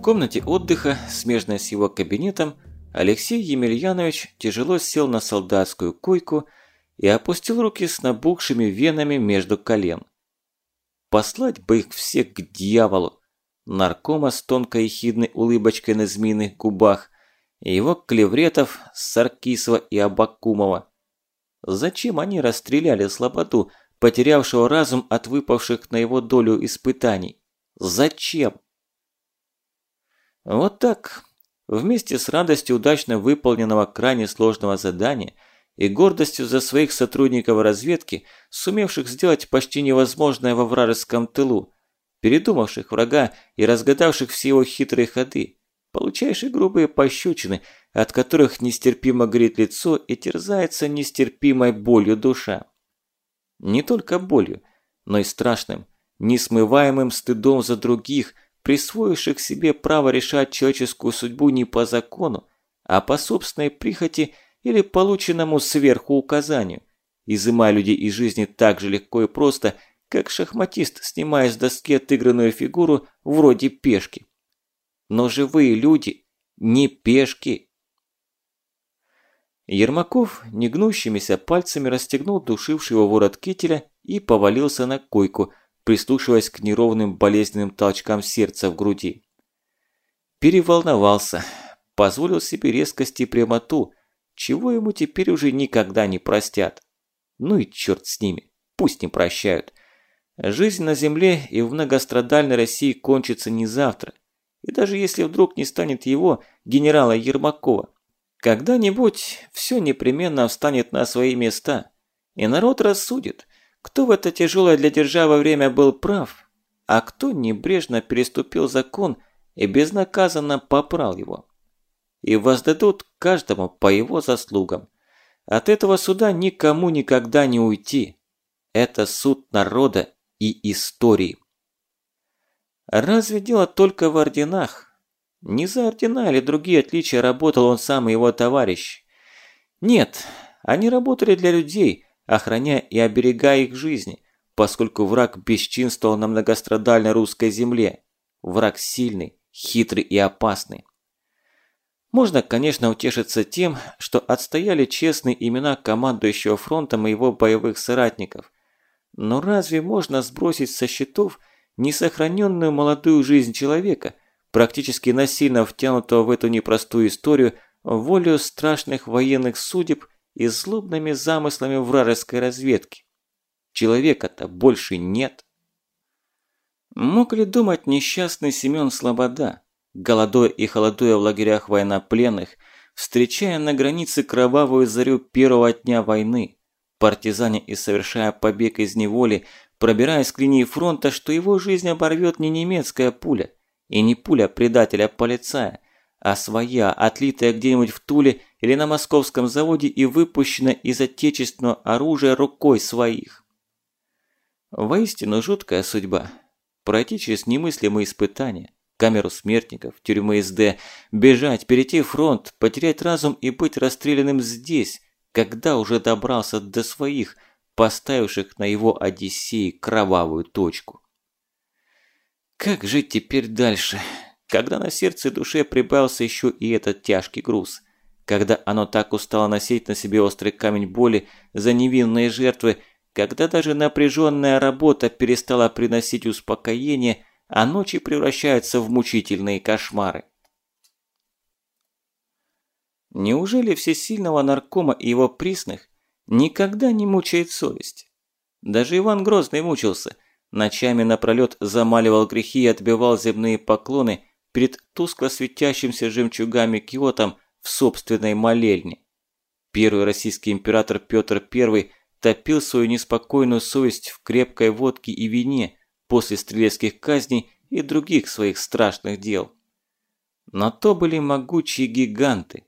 В комнате отдыха, смежной с его кабинетом, Алексей Емельянович тяжело сел на солдатскую койку и опустил руки с набухшими венами между колен. Послать бы их всех к дьяволу! Наркома с тонкой ехидной улыбочкой на змеиных губах, его клевретов Саркисова и Абакумова. Зачем они расстреляли Слободу, потерявшего разум от выпавших на его долю испытаний? Зачем? Вот так, вместе с радостью удачно выполненного крайне сложного задания и гордостью за своих сотрудников разведки, сумевших сделать почти невозможное во вражеском тылу, передумавших врага и разгадавших все его хитрые ходы, получаешь и грубые пощечины, от которых нестерпимо горит лицо и терзается нестерпимой болью душа. Не только болью, но и страшным, несмываемым стыдом за других – присвоивших себе право решать человеческую судьбу не по закону, а по собственной прихоти или полученному сверху указанию, изымая людей из жизни так же легко и просто, как шахматист, снимая с доски отыгранную фигуру вроде пешки. Но живые люди не пешки. Ермаков негнущимися пальцами расстегнул душивший его ворот кителя и повалился на койку, прислушиваясь к неровным болезненным толчкам сердца в груди. Переволновался, позволил себе резкость и прямоту, чего ему теперь уже никогда не простят. Ну и черт с ними, пусть не прощают. Жизнь на земле и в многострадальной России кончится не завтра. И даже если вдруг не станет его, генерала Ермакова, когда-нибудь все непременно встанет на свои места, и народ рассудит, кто в это тяжелое для державы время был прав, а кто небрежно переступил закон и безнаказанно попрал его. И воздадут каждому по его заслугам. От этого суда никому никогда не уйти. Это суд народа и истории. Разве дело только в орденах? Не за ордена или другие отличия работал он сам и его товарищ. Нет, они работали для людей – охраняя и оберегая их жизни, поскольку враг бесчинствовал на многострадальной русской земле. Враг сильный, хитрый и опасный. Можно, конечно, утешиться тем, что отстояли честные имена командующего фронтом и его боевых соратников. Но разве можно сбросить со счетов несохраненную молодую жизнь человека, практически насильно втянутого в эту непростую историю, волю страшных военных судеб и злобными замыслами вражеской разведки. Человека-то больше нет. Мог ли думать несчастный Семен Слобода, голодуя и холодуя в лагерях военнопленных, встречая на границе кровавую зарю первого дня войны, партизане и совершая побег из неволи, пробираясь к линии фронта, что его жизнь оборвет не немецкая пуля и не пуля предателя-полицая, а своя, отлитая где-нибудь в Туле или на московском заводе и выпущена из отечественного оружия рукой своих. Воистину жуткая судьба. Пройти через немыслимые испытания, камеру смертников, тюрьмы СД, бежать, перейти фронт, потерять разум и быть расстрелянным здесь, когда уже добрался до своих, поставивших на его Одиссее кровавую точку. Как жить теперь дальше? когда на сердце и душе прибавился еще и этот тяжкий груз, когда оно так устало носить на себе острый камень боли за невинные жертвы, когда даже напряженная работа перестала приносить успокоение, а ночи превращаются в мучительные кошмары. Неужели всесильного наркома и его присных никогда не мучает совесть? Даже Иван Грозный мучился, ночами напролет замаливал грехи и отбивал земные поклоны – перед тускло светящимся жемчугами киотом в собственной молельне. Первый российский император Петр I топил свою неспокойную совесть в крепкой водке и вине после стрелецких казней и других своих страшных дел. Но то были могучие гиганты,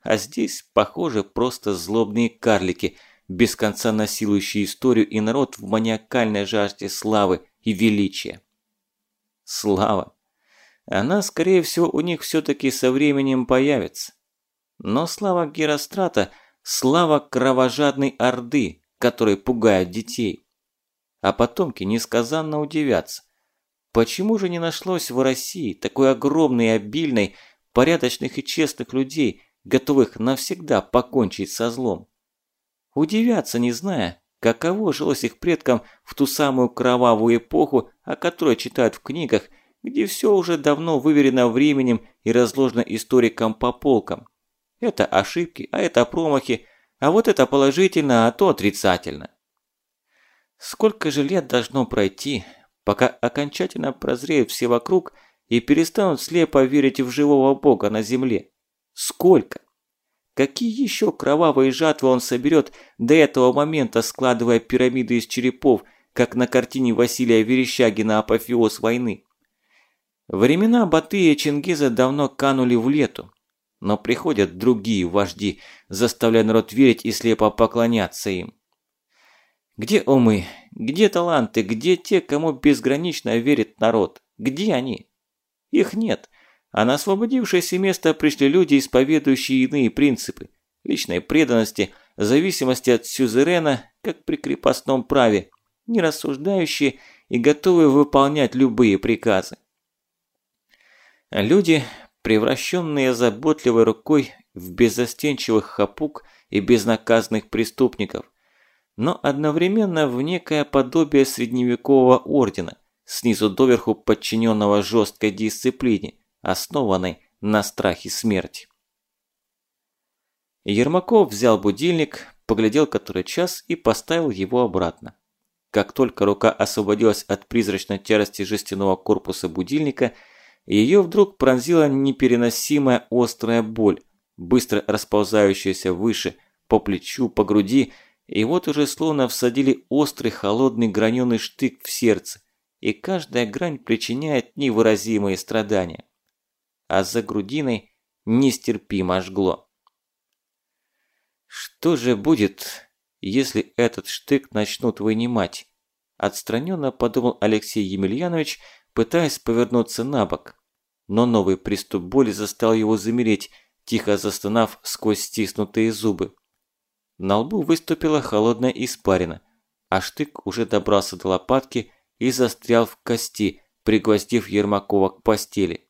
а здесь, похоже, просто злобные карлики, без конца насилующие историю и народ в маниакальной жажде славы и величия. Слава! Она, скорее всего, у них все-таки со временем появится. Но слава Герострата – слава кровожадной Орды, которая пугает детей. А потомки несказанно удивятся. Почему же не нашлось в России такой огромной и обильной, порядочных и честных людей, готовых навсегда покончить со злом? Удивятся, не зная, каково жилось их предкам в ту самую кровавую эпоху, о которой читают в книгах, где все уже давно выверено временем и разложено историкам по полкам. Это ошибки, а это промахи, а вот это положительно, а то отрицательно. Сколько же лет должно пройти, пока окончательно прозреют все вокруг и перестанут слепо верить в живого бога на земле? Сколько? Какие еще кровавые жатвы он соберет до этого момента, складывая пирамиды из черепов, как на картине Василия Верещагина «Апофеоз войны»? Времена Батыя и Чингиза давно канули в лету, но приходят другие вожди, заставляя народ верить и слепо поклоняться им. Где умы, где таланты, где те, кому безгранично верит народ? Где они? Их нет, а на освободившееся место пришли люди, исповедующие иные принципы, личной преданности, зависимости от сюзерена, как при крепостном праве, не рассуждающие и готовые выполнять любые приказы. Люди, превращенные заботливой рукой в беззастенчивых хапук и безнаказанных преступников, но одновременно в некое подобие средневекового ордена, снизу доверху подчиненного жесткой дисциплине, основанной на страхе смерти. Ермаков взял будильник, поглядел который час и поставил его обратно. Как только рука освободилась от призрачной тярости жестяного корпуса будильника – ее вдруг пронзила непереносимая острая боль, быстро расползающаяся выше, по плечу, по груди, и вот уже словно всадили острый холодный граненый штык в сердце, и каждая грань причиняет невыразимые страдания. А за грудиной нестерпимо жгло. Что же будет, если этот штык начнут вынимать? Отстраненно подумал Алексей Емельянович, пытаясь повернуться на бок. Но новый приступ боли заставил его замереть, тихо застонав сквозь стиснутые зубы. На лбу выступила холодная испарина, а штык уже добрался до лопатки и застрял в кости, пригвоздив Ермакова к постели.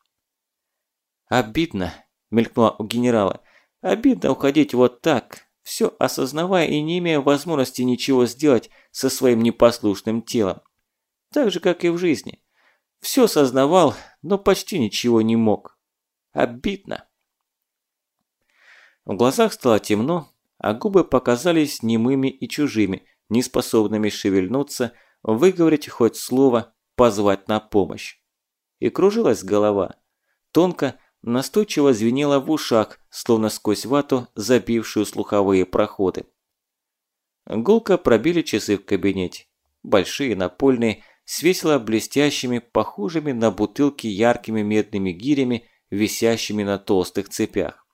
«Обидно», – мелькнула у генерала, – «обидно уходить вот так, все осознавая и не имея возможности ничего сделать со своим непослушным телом. Так же, как и в жизни. Все сознавал, но почти ничего не мог. Обидно. В глазах стало темно, а губы показались немыми и чужими, неспособными шевельнуться, выговорить хоть слово, позвать на помощь. И кружилась голова. Тонко, настойчиво звенела в ушах, словно сквозь вату, забившую слуховые проходы. Гулко пробили часы в кабинете. Большие, напольные, с весело блестящими, похожими на бутылки яркими медными гирями, висящими на толстых цепях.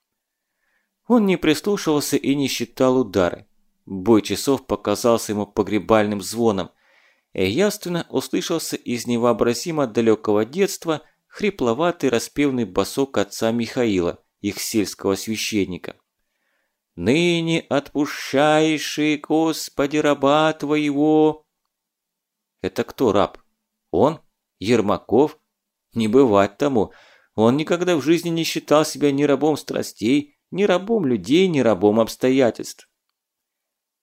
Он не прислушивался и не считал удары. Бой часов показался ему погребальным звоном, и явственно услышался из невообразимо далекого детства хрипловатый распевный басок отца Михаила, их сельского священника. «Ныне отпущаешь, Господи, раба твоего!» Это кто раб? Он? Ермаков? Не бывать тому. Он никогда в жизни не считал себя ни рабом страстей, ни рабом людей, ни рабом обстоятельств.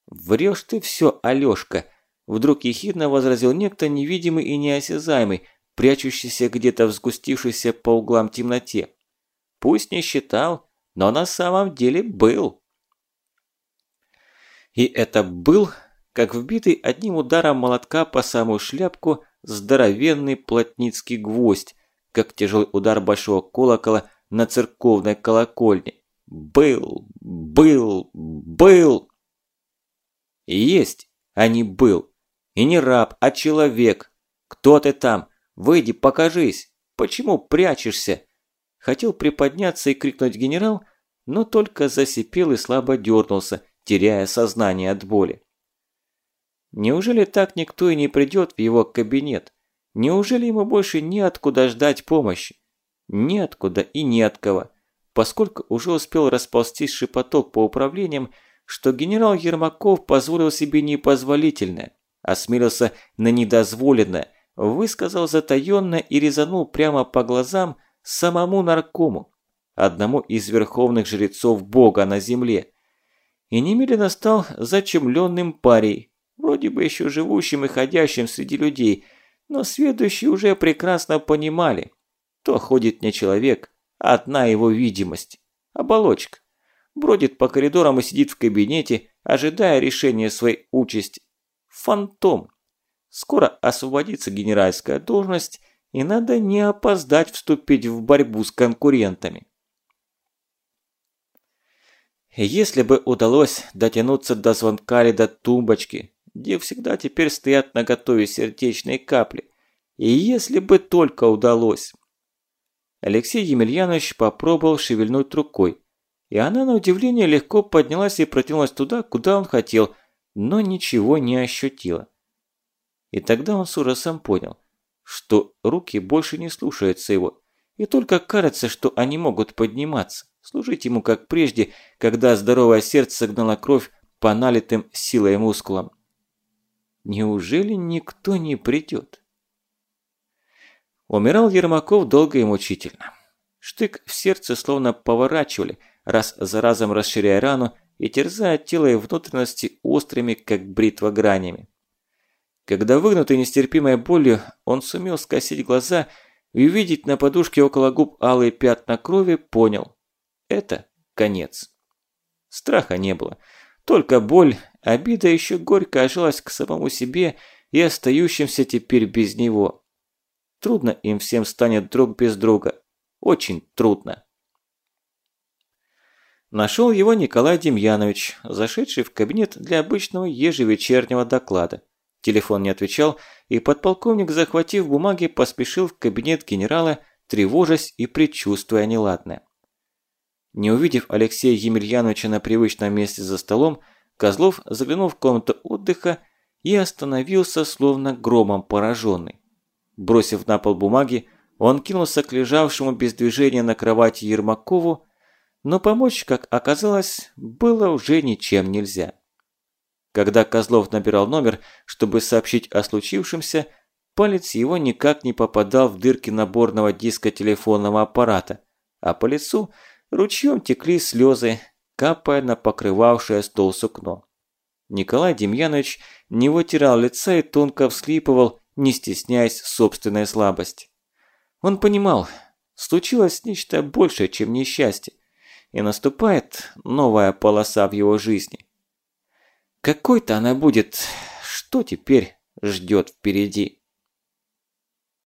«Врешь ты все, Алёшка!» Вдруг ехидно возразил некто невидимый и неосязаемый, прячущийся где-то в сгустившейся по углам темноте. Пусть не считал, но на самом деле был. И это был как вбитый одним ударом молотка по самую шляпку здоровенный плотницкий гвоздь, как тяжелый удар большого колокола на церковной колокольне. Был, был, был. И есть, а не был. И не раб, а человек. Кто ты там? Выйди, покажись. Почему прячешься? Хотел приподняться и крикнуть генерал, но только засипел и слабо дернулся, теряя сознание от боли. Неужели так никто и не придет в его кабинет? Неужели ему больше неоткуда ждать помощи? Неоткуда и не от кого, поскольку уже успел расползтись шепоток по управлениям, что генерал Ермаков позволил себе непозволительное, осмелился на недозволенное, высказал затаённо и резанул прямо по глазам самому наркому, одному из верховных жрецов Бога на земле. И немедленно стал зачемленным парей, вроде бы еще живущим и ходящим среди людей, но сведущие уже прекрасно понимали, то ходит не человек, а одна его видимость, оболочка. Бродит по коридорам и сидит в кабинете, ожидая решения своей участи. Фантом. Скоро освободится генеральская должность, и надо не опоздать вступить в борьбу с конкурентами. Если бы удалось дотянуться до звонка или до тумбочки, где всегда теперь стоят на готове сердечные капли, и если бы только удалось. Алексей Емельянович попробовал шевельнуть рукой, и она на удивление легко поднялась и протянулась туда, куда он хотел, но ничего не ощутила. И тогда он с ужасом понял, что руки больше не слушаются его, и только кажется, что они могут подниматься, служить ему как прежде, когда здоровое сердце гнало кровь по налитым силой мускулам. Неужели никто не придет? Умирал Ермаков долго и мучительно. Штык в сердце словно поворачивали, раз за разом расширяя рану и терзая тело и внутренности острыми, как бритва гранями. Когда выгнутый нестерпимой болью, он сумел скосить глаза и увидеть на подушке около губ алые пятна крови, понял – это конец. Страха не было, только боль, обида еще горько ожилась к самому себе и остающимся теперь без него. Трудно им всем станет друг без друга, очень трудно. Нашел его Николай Демьянович, зашедший в кабинет для обычного ежевечернего доклада. Телефон не отвечал, и подполковник, захватив бумаги, поспешил в кабинет генерала, тревожась и предчувствуя неладное. Не увидев Алексея Емельяновича на привычном месте за столом, Козлов заглянул в комнату отдыха и остановился, словно громом пораженный. Бросив на пол бумаги, он кинулся к лежавшему без движения на кровати Ермакову, но помочь, как оказалось, было уже ничем нельзя. Когда Козлов набирал номер, чтобы сообщить о случившемся, палец его никак не попадал в дырки наборного диска телефонного аппарата, а по лицу ручьем текли слезы, капая на покрывавшее стол сукно. Николай Демьянович не вытирал лица и тонко всхлипывал, не стесняясь собственной слабости. Он понимал, случилось нечто большее, чем несчастье, и наступает новая полоса в его жизни. Какой-то она будет, что теперь ждет впереди.